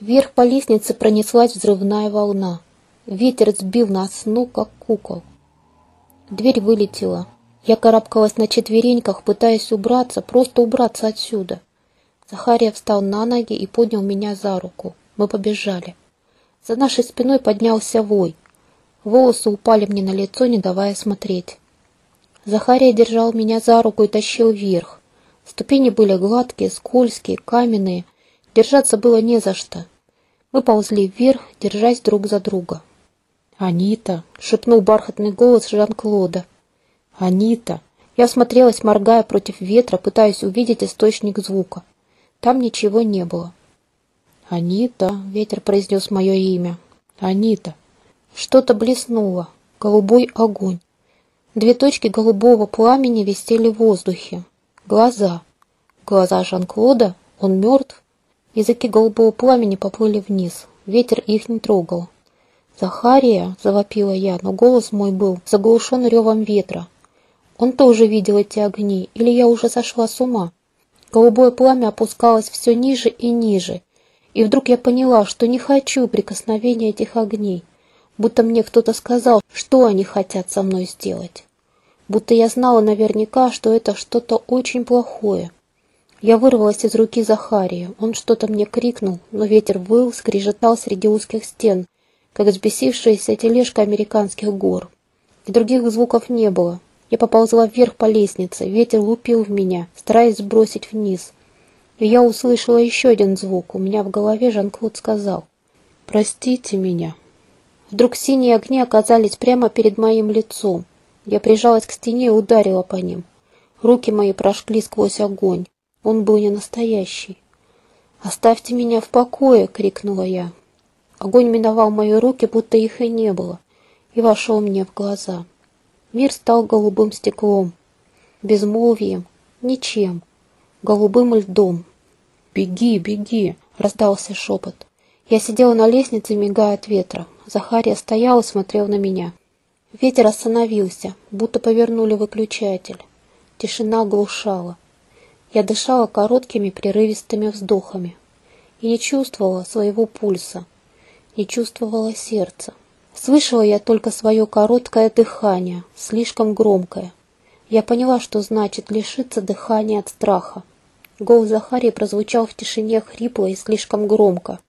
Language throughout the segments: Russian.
Вверх по лестнице пронеслась взрывная волна. Ветер сбил нас с ног, как кукол. Дверь вылетела. Я карабкалась на четвереньках, пытаясь убраться, просто убраться отсюда. Захария встал на ноги и поднял меня за руку. Мы побежали. За нашей спиной поднялся вой. Волосы упали мне на лицо, не давая смотреть. Захария держал меня за руку и тащил вверх. Ступени были гладкие, скользкие, каменные — Держаться было не за что. Мы ползли вверх, держась друг за друга. «Анита!» — шепнул бархатный голос Жан-Клода. «Анита!» Я смотрелась, моргая против ветра, пытаясь увидеть источник звука. Там ничего не было. «Анита!» — ветер произнес мое имя. «Анита!» Что-то блеснуло. Голубой огонь. Две точки голубого пламени висели в воздухе. Глаза. Глаза Жан-Клода? Он мертв? Языки голубого пламени поплыли вниз. Ветер их не трогал. «Захария!» — завопила я, но голос мой был заглушен ревом ветра. Он тоже видел эти огни, или я уже сошла с ума? Голубое пламя опускалось все ниже и ниже, и вдруг я поняла, что не хочу прикосновения этих огней, будто мне кто-то сказал, что они хотят со мной сделать. Будто я знала наверняка, что это что-то очень плохое — я вырвалась из руки Захария. Он что-то мне крикнул, но ветер выл, скрежетал среди узких стен, как взбесившаяся тележка американских гор. И других звуков не было. Я поползла вверх по лестнице, ветер лупил в меня, стараясь сбросить вниз. И я услышала еще один звук. У меня в голове Жан-Клод сказал «Простите меня». Вдруг синие огни оказались прямо перед моим лицом. Я прижалась к стене и ударила по ним. Руки мои прошли сквозь огонь. Он был не настоящий. «Оставьте меня в покое!» — крикнула я. Огонь миновал мои руки, будто их и не было, и вошел мне в глаза. Мир стал голубым стеклом, безмолвием, ничем, голубым льдом. «Беги, беги!» — раздался шепот. Я сидела на лестнице, мигая от ветра. Захария стоял и смотрел на меня. Ветер остановился, будто повернули выключатель. Тишина глушала. Я дышала короткими прерывистыми вздохами и не чувствовала своего пульса, не чувствовала сердца. Слышала я только свое короткое дыхание, слишком громкое. Я поняла, что значит лишиться дыхания от страха. Голос Захарии прозвучал в тишине хрипло и слишком громко.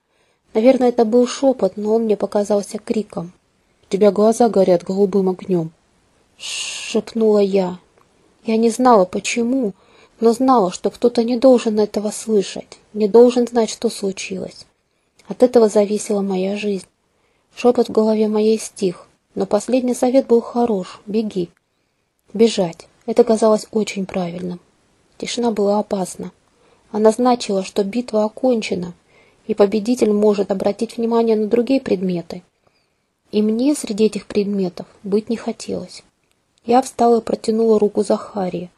Наверное, это был шепот, но он мне показался криком. «У тебя глаза горят голубым огнем!» — шепнула я. Я не знала, почему, — но знала, что кто-то не должен этого слышать, не должен знать, что случилось. От этого зависела моя жизнь. Шепот в голове моей стих, но последний совет был хорош — беги. Бежать. Это казалось очень правильным. Тишина была опасна. Она значила, что битва окончена, и победитель может обратить внимание на другие предметы. И мне среди этих предметов быть не хотелось. Я встала и протянула руку Захарии,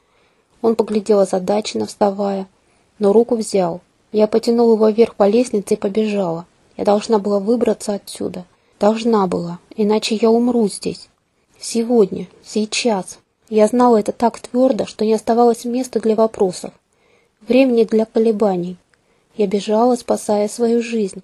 он поглядел озадаченно, вставая, но руку взял. Я потянула его вверх по лестнице и побежала. Я должна была выбраться отсюда. Должна была, иначе я умру здесь. Сегодня, сейчас. Я знала это так твердо, что не оставалось места для вопросов. Времени для колебаний. Я бежала, спасая свою жизнь.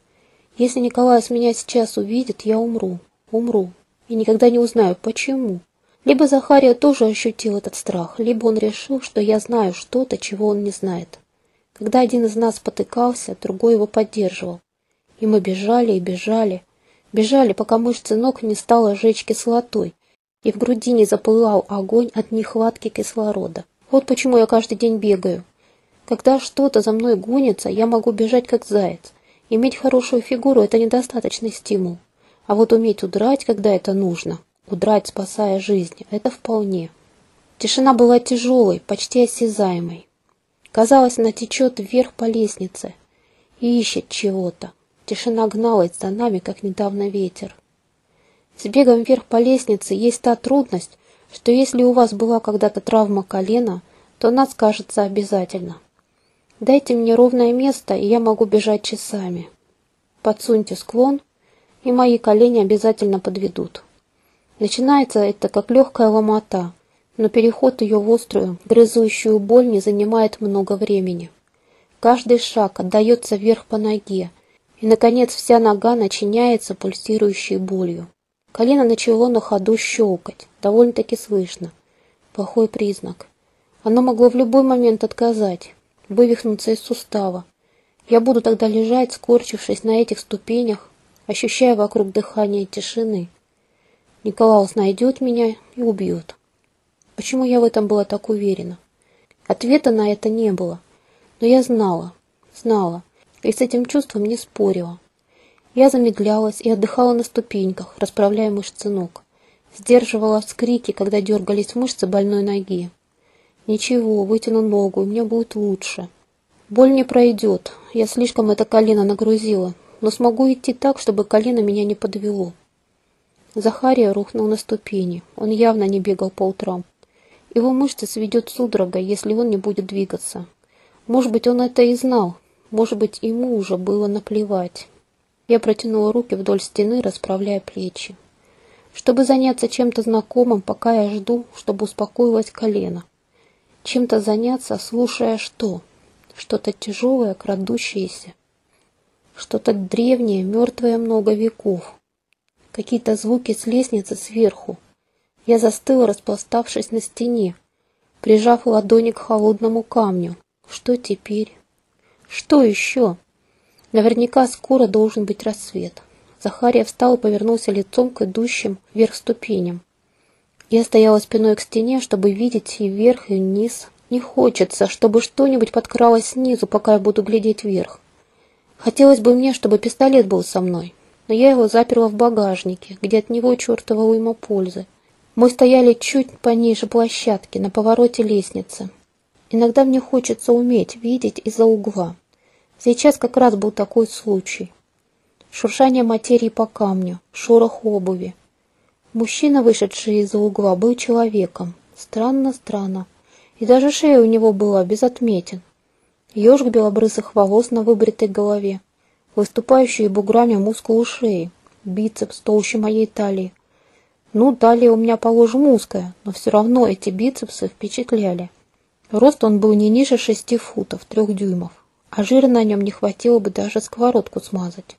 Если Николаус меня сейчас увидит, я умру. Умру. И никогда не узнаю, почему. Либо Захария тоже ощутил этот страх, либо он решил, что я знаю что-то, чего он не знает. Когда один из нас потыкался, другой его поддерживал. И мы бежали и бежали. Бежали, пока мышцы ног не стало жечь кислотой, и в груди не запылал огонь от нехватки кислорода. Вот почему я каждый день бегаю. Когда что-то за мной гонится, я могу бежать как заяц. Иметь хорошую фигуру – это недостаточный стимул. А вот уметь удрать, когда это нужно, Удрать, спасая жизнь, это вполне. Тишина была тяжелой, почти осязаемой. Казалось, она течет вверх по лестнице и ищет чего-то. Тишина гналась за нами, как недавно ветер. С бегом вверх по лестнице есть та трудность, что если у вас была когда-то травма колена, то она скажется обязательно. Дайте мне ровное место, и я могу бежать часами. Подсуньте склон, и мои колени обязательно подведут. Начинается это как легкая ломота, но переход ее в острую, грызущую боль не занимает много времени. Каждый шаг отдается вверх по ноге, и, наконец, вся нога начиняется пульсирующей болью. Колено начало на ходу щелкать, довольно-таки слышно. Плохой признак. Оно могло в любой момент отказать, вывихнуться из сустава. Я буду тогда лежать, скорчившись на этих ступенях, ощущая вокруг дыхания тишины. Николаус найдет меня и убьет. Почему я в этом была так уверена? Ответа на это не было. Но я знала, знала, и с этим чувством не спорила. Я замедлялась и отдыхала на ступеньках, расправляя мышцы ног. Сдерживала вскрики, когда дергались мышцы больной ноги. Ничего, вытяну ногу, и мне будет лучше. Боль не пройдет, я слишком это колено нагрузила, но смогу идти так, чтобы колено меня не подвело. Захария рухнул на ступени, он явно не бегал по утрам. Его мышцы сведет судорога, если он не будет двигаться. Может быть, он это и знал, может быть, ему уже было наплевать. Я протянула руки вдоль стены, расправляя плечи. Чтобы заняться чем-то знакомым, пока я жду, чтобы успокоилось колено. Чем-то заняться, слушая что? Что-то тяжелое, крадущееся. Что-то древнее, мертвое много веков. Какие-то звуки с лестницы сверху. Я застыла, распластавшись на стене, прижав ладони к холодному камню. Что теперь? Что еще? Наверняка скоро должен быть рассвет. Захария встал и повернулся лицом к идущим вверх ступеням. Я стояла спиной к стене, чтобы видеть и вверх, и вниз. Не хочется, чтобы что-нибудь подкралось снизу, пока я буду глядеть вверх. Хотелось бы мне, чтобы пистолет был со мной, но я его заперла в багажнике, где от него чертова уйма пользы. Мы стояли чуть пониже площадки, на повороте лестницы. Иногда мне хочется уметь видеть из-за угла. Сейчас как раз был такой случай. Шуршание материи по камню, шорох обуви. Мужчина, вышедший из-за угла, был человеком. Странно, странно. И даже шея у него была без отметин. Ежик белобрысых волос на выбритой голове, выступающие буграми мускулы шеи, бицепс толще моей талии. Ну, талия у меня, положим, узкая, но все равно эти бицепсы впечатляли. Рост он был не ниже шести футов, трех дюймов а жира на нем не хватило бы даже сковородку смазать.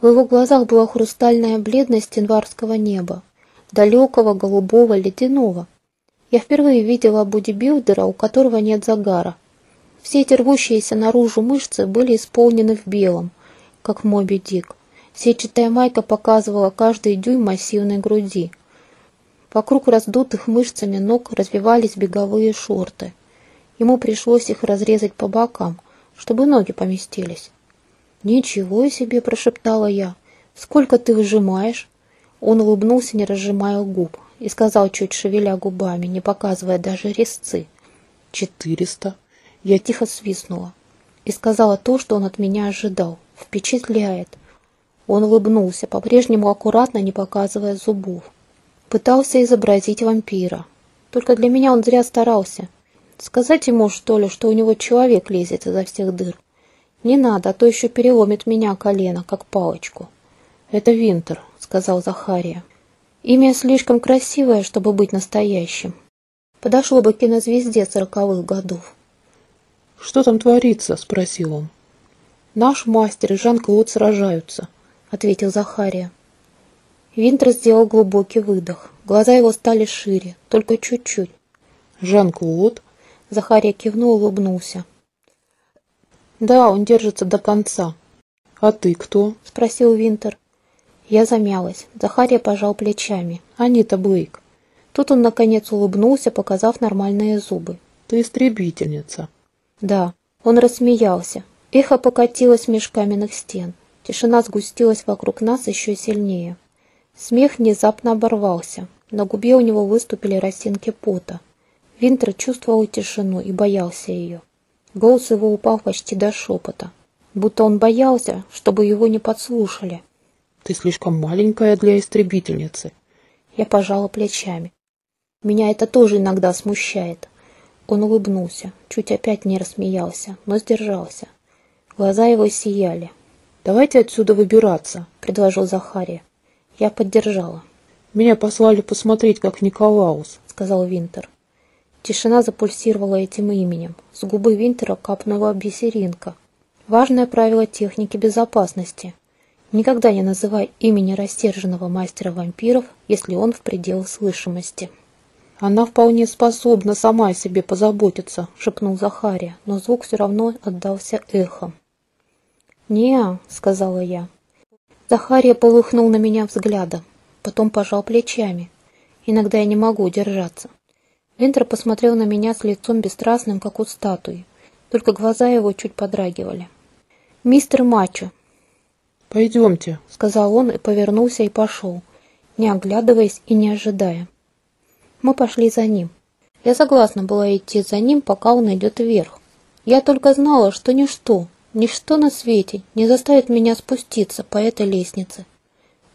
В его глазах была хрустальная бледность январского неба, далекого, голубого, ледяного. Я впервые видела бодибилдера, у которого нет загара. Все эти рвущиеся наружу мышцы были исполнены в белом, как Моби Дик. Сетчатая майка показывала каждый дюйм массивной груди. Вокруг раздутых мышцами ног развивались беговые шорты. Ему пришлось их разрезать по бокам – чтобы ноги поместились. «Ничего себе!» – прошептала я. «Сколько ты выжимаешь?» Он улыбнулся, не разжимая губ, и сказал, чуть шевеля губами, не показывая даже резцы. «Четыреста». Я тихо свистнула и сказала то, что он от меня ожидал. «Впечатляет». Он улыбнулся, по-прежнему аккуратно, не показывая зубов. Пытался изобразить вампира. Только для меня он зря старался. Сказать ему, что ли, что у него человек лезет изо всех дыр? Не надо, а то еще переломит меня колено, как палочку. Это Винтер, сказал Захария. Имя слишком красивое, чтобы быть настоящим. Подошло бы кинозвезде сороковых годов. «Что там творится?» – спросил он. «Наш мастер и Жан-Клод сражаются», – ответил Захария. Винтер сделал глубокий выдох. Глаза его стали шире, только чуть-чуть. «Жан-Клод?» Захария кивнул и улыбнулся. «Да, он держится до конца». «А ты кто?» – спросил Винтер. Я замялась. Захария пожал плечами. «Анита Блейк». Тут он, наконец, улыбнулся, показав нормальные зубы. «Ты истребительница». «Да». Он рассмеялся. Эхо покатилось меж каменных стен. Тишина сгустилась вокруг нас еще сильнее. Смех внезапно оборвался. На губе у него выступили росинки пота. Винтер чувствовал тишину и боялся ее. Голос его упал почти до шепота, будто он боялся, чтобы его не подслушали. «Ты слишком маленькая для истребительницы». Я пожала плечами. Меня это тоже иногда смущает. Он улыбнулся, чуть опять не рассмеялся, но сдержался. Глаза его сияли. «Давайте отсюда выбираться», — предложил Захария. Я поддержала. «Меня послали посмотреть, как Николаус», — сказал Винтер. Тишина запульсировала этим именем. С губы Винтера капнула бисеринка. Важное правило техники безопасности. Никогда не называй имени растерженного мастера вампиров, если он в пределах слышимости. Она вполне способна сама о себе позаботиться, шепнул Захария, но звук все равно отдался эхом. не сказала я. Захария полыхнул на меня взглядом, потом пожал плечами. Иногда я не могу удержаться. Винтер посмотрел на меня с лицом бесстрастным, как у статуи. Только глаза его чуть подрагивали. «Мистер Мачо!» «Пойдемте», — сказал он и повернулся и пошел, не оглядываясь и не ожидая. Мы пошли за ним. Я согласна была идти за ним, пока он идет вверх. Я только знала, что ничто, ничто на свете не заставит меня спуститься по этой лестнице.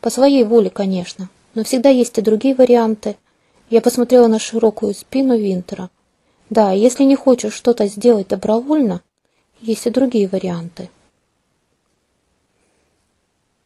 По своей воле, конечно, но всегда есть и другие варианты — я посмотрела на широкую спину Винтера. Да, если не хочешь что-то сделать добровольно, есть и другие варианты.